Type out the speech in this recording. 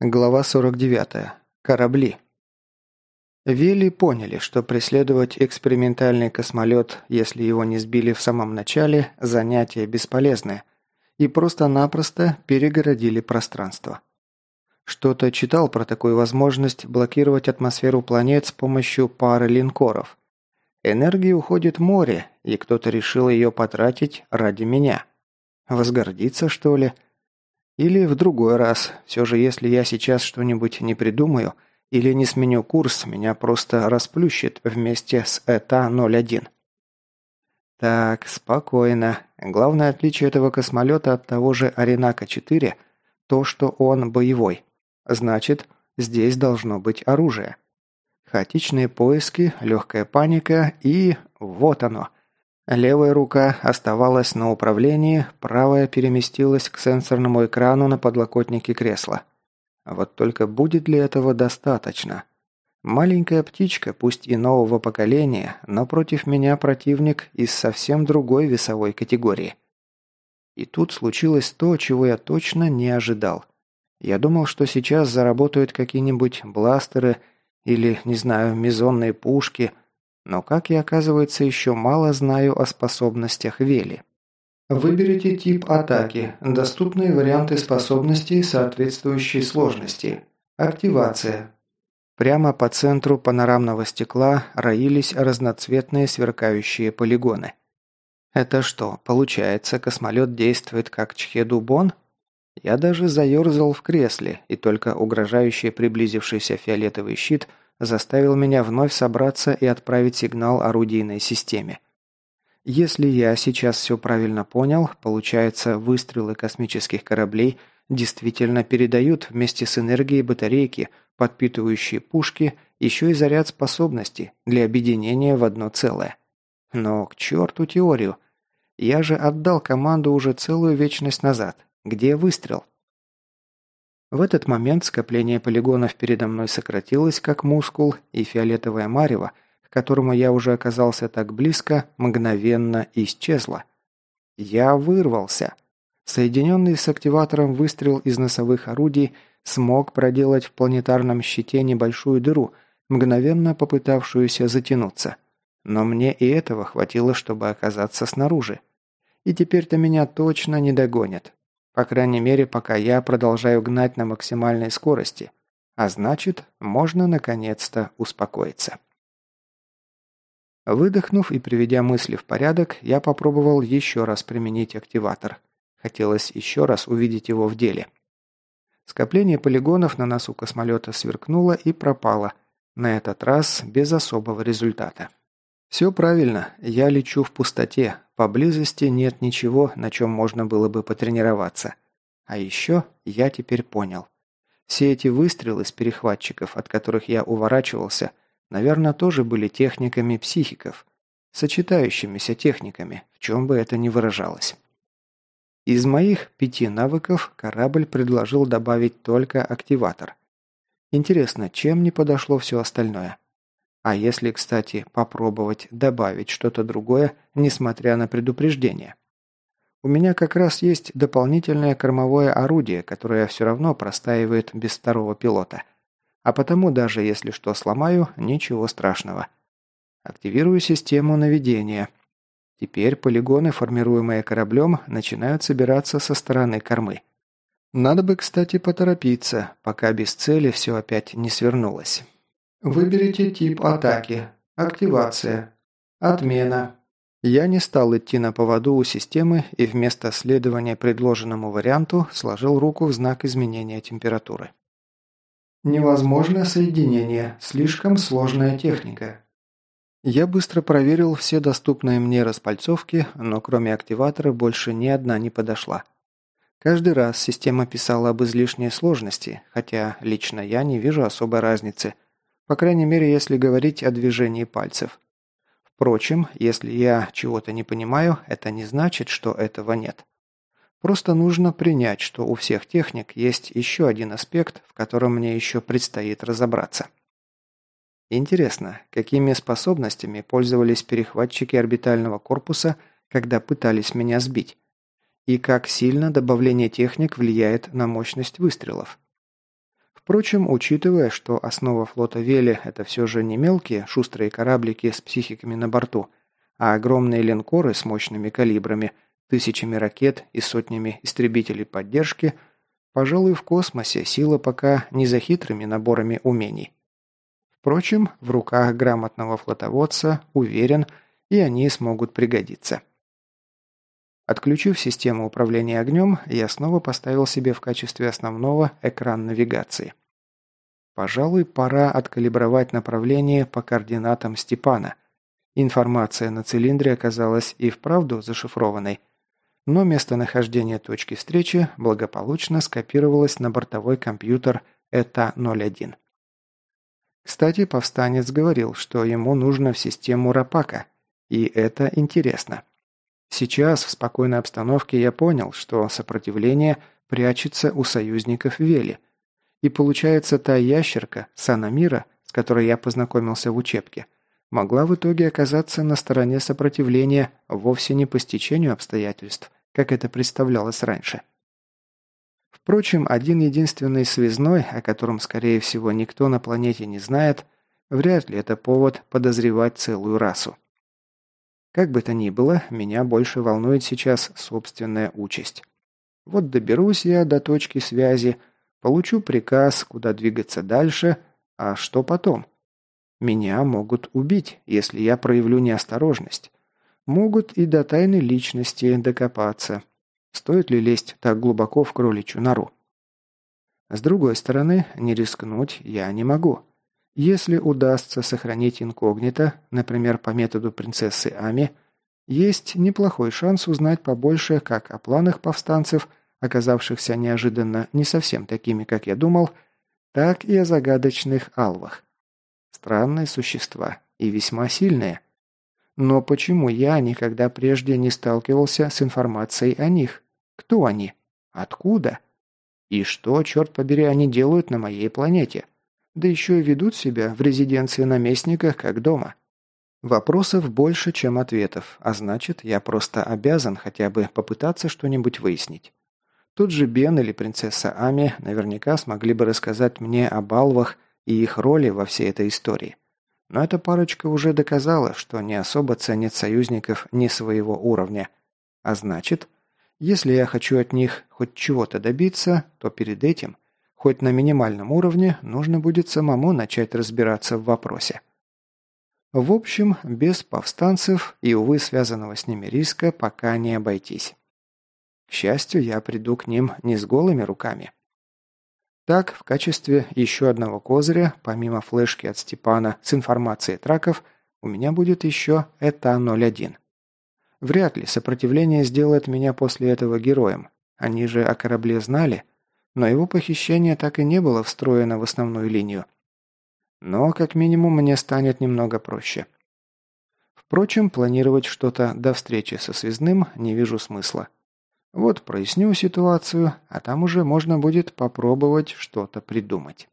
Глава 49. Корабли. Вели поняли, что преследовать экспериментальный космолет, если его не сбили в самом начале, занятие бесполезное, и просто-напросто перегородили пространство. Что-то читал про такую возможность блокировать атмосферу планет с помощью пары линкоров. Энергии уходит море, и кто-то решил ее потратить ради меня. Возгордиться, что ли? – или в другой раз. Все же, если я сейчас что-нибудь не придумаю или не сменю курс, меня просто расплющит вместе с ЭТА-01. Так, спокойно. Главное отличие этого космолета от того же Аренака-4 – то, что он боевой. Значит, здесь должно быть оружие. Хаотичные поиски, легкая паника и... вот оно – Левая рука оставалась на управлении, правая переместилась к сенсорному экрану на подлокотнике кресла. Вот только будет ли этого достаточно? Маленькая птичка, пусть и нового поколения, но против меня противник из совсем другой весовой категории. И тут случилось то, чего я точно не ожидал. Я думал, что сейчас заработают какие-нибудь бластеры или, не знаю, мизонные пушки – но, как я, оказывается, еще мало знаю о способностях Вели. Выберите тип атаки, доступные варианты способностей соответствующей сложности. Активация. Прямо по центру панорамного стекла роились разноцветные сверкающие полигоны. Это что, получается, космолет действует как Чхедубон? Я даже заерзал в кресле, и только угрожающий приблизившийся фиолетовый щит – заставил меня вновь собраться и отправить сигнал орудийной системе. Если я сейчас все правильно понял, получается, выстрелы космических кораблей действительно передают вместе с энергией батарейки, подпитывающие пушки, еще и заряд способности для объединения в одно целое. Но к черту теорию. Я же отдал команду уже целую вечность назад. Где выстрел? В этот момент скопление полигонов передо мной сократилось, как мускул, и фиолетовое марево, к которому я уже оказался так близко, мгновенно исчезло. Я вырвался. Соединенный с активатором выстрел из носовых орудий смог проделать в планетарном щите небольшую дыру, мгновенно попытавшуюся затянуться. Но мне и этого хватило, чтобы оказаться снаружи. И теперь-то меня точно не догонят. По крайней мере, пока я продолжаю гнать на максимальной скорости. А значит, можно наконец-то успокоиться. Выдохнув и приведя мысли в порядок, я попробовал еще раз применить активатор. Хотелось еще раз увидеть его в деле. Скопление полигонов на носу космолета сверкнуло и пропало, на этот раз без особого результата. «Все правильно, я лечу в пустоте, поблизости нет ничего, на чем можно было бы потренироваться. А еще я теперь понял. Все эти выстрелы с перехватчиков, от которых я уворачивался, наверное, тоже были техниками психиков, сочетающимися техниками, в чем бы это ни выражалось. Из моих пяти навыков корабль предложил добавить только активатор. Интересно, чем не подошло все остальное? А если, кстати, попробовать добавить что-то другое, несмотря на предупреждение? У меня как раз есть дополнительное кормовое орудие, которое все равно простаивает без второго пилота. А потому даже если что сломаю, ничего страшного. Активирую систему наведения. Теперь полигоны, формируемые кораблем, начинают собираться со стороны кормы. Надо бы, кстати, поторопиться, пока без цели все опять не свернулось. Выберите тип атаки. Активация. Отмена. Я не стал идти на поводу у системы и вместо следования предложенному варианту сложил руку в знак изменения температуры. Невозможно соединение. Слишком сложная техника. Я быстро проверил все доступные мне распальцовки, но кроме активатора больше ни одна не подошла. Каждый раз система писала об излишней сложности, хотя лично я не вижу особой разницы – по крайней мере, если говорить о движении пальцев. Впрочем, если я чего-то не понимаю, это не значит, что этого нет. Просто нужно принять, что у всех техник есть еще один аспект, в котором мне еще предстоит разобраться. Интересно, какими способностями пользовались перехватчики орбитального корпуса, когда пытались меня сбить? И как сильно добавление техник влияет на мощность выстрелов? Впрочем, учитывая, что основа флота Вели – это все же не мелкие, шустрые кораблики с психиками на борту, а огромные линкоры с мощными калибрами, тысячами ракет и сотнями истребителей поддержки, пожалуй, в космосе сила пока не за хитрыми наборами умений. Впрочем, в руках грамотного флотоводца, уверен, и они смогут пригодиться. Отключив систему управления огнем, я снова поставил себе в качестве основного экран навигации. Пожалуй, пора откалибровать направление по координатам Степана. Информация на цилиндре оказалась и вправду зашифрованной, но местонахождение точки встречи благополучно скопировалось на бортовой компьютер ЭТА-01. Кстати, повстанец говорил, что ему нужно в систему Рапака, и это интересно. Сейчас, в спокойной обстановке, я понял, что сопротивление прячется у союзников Вели. И получается, та ящерка, Санамира, с которой я познакомился в учебке, могла в итоге оказаться на стороне сопротивления вовсе не по стечению обстоятельств, как это представлялось раньше. Впрочем, один единственный связной, о котором, скорее всего, никто на планете не знает, вряд ли это повод подозревать целую расу. Как бы то ни было, меня больше волнует сейчас собственная участь. Вот доберусь я до точки связи, получу приказ, куда двигаться дальше, а что потом? Меня могут убить, если я проявлю неосторожность. Могут и до тайной личности докопаться. Стоит ли лезть так глубоко в кроличью нору? С другой стороны, не рискнуть я не могу. Если удастся сохранить инкогнито, например, по методу принцессы Ами, есть неплохой шанс узнать побольше как о планах повстанцев, оказавшихся неожиданно не совсем такими, как я думал, так и о загадочных алвах. Странные существа и весьма сильные. Но почему я никогда прежде не сталкивался с информацией о них? Кто они? Откуда? И что, черт побери, они делают на моей планете? Да еще и ведут себя в резиденции наместника как дома. Вопросов больше, чем ответов, а значит, я просто обязан хотя бы попытаться что-нибудь выяснить. Тут же Бен или принцесса Ами наверняка смогли бы рассказать мне о балвах и их роли во всей этой истории. Но эта парочка уже доказала, что не особо ценит союзников не своего уровня. А значит, если я хочу от них хоть чего-то добиться, то перед этим – Хоть на минимальном уровне нужно будет самому начать разбираться в вопросе. В общем, без повстанцев и, увы, связанного с ними риска пока не обойтись. К счастью, я приду к ним не с голыми руками. Так, в качестве еще одного козыря, помимо флешки от Степана с информацией траков, у меня будет еще ЭТА-01. Вряд ли сопротивление сделает меня после этого героем. Они же о корабле знали, но его похищение так и не было встроено в основную линию. Но, как минимум, мне станет немного проще. Впрочем, планировать что-то до встречи со связным не вижу смысла. Вот проясню ситуацию, а там уже можно будет попробовать что-то придумать.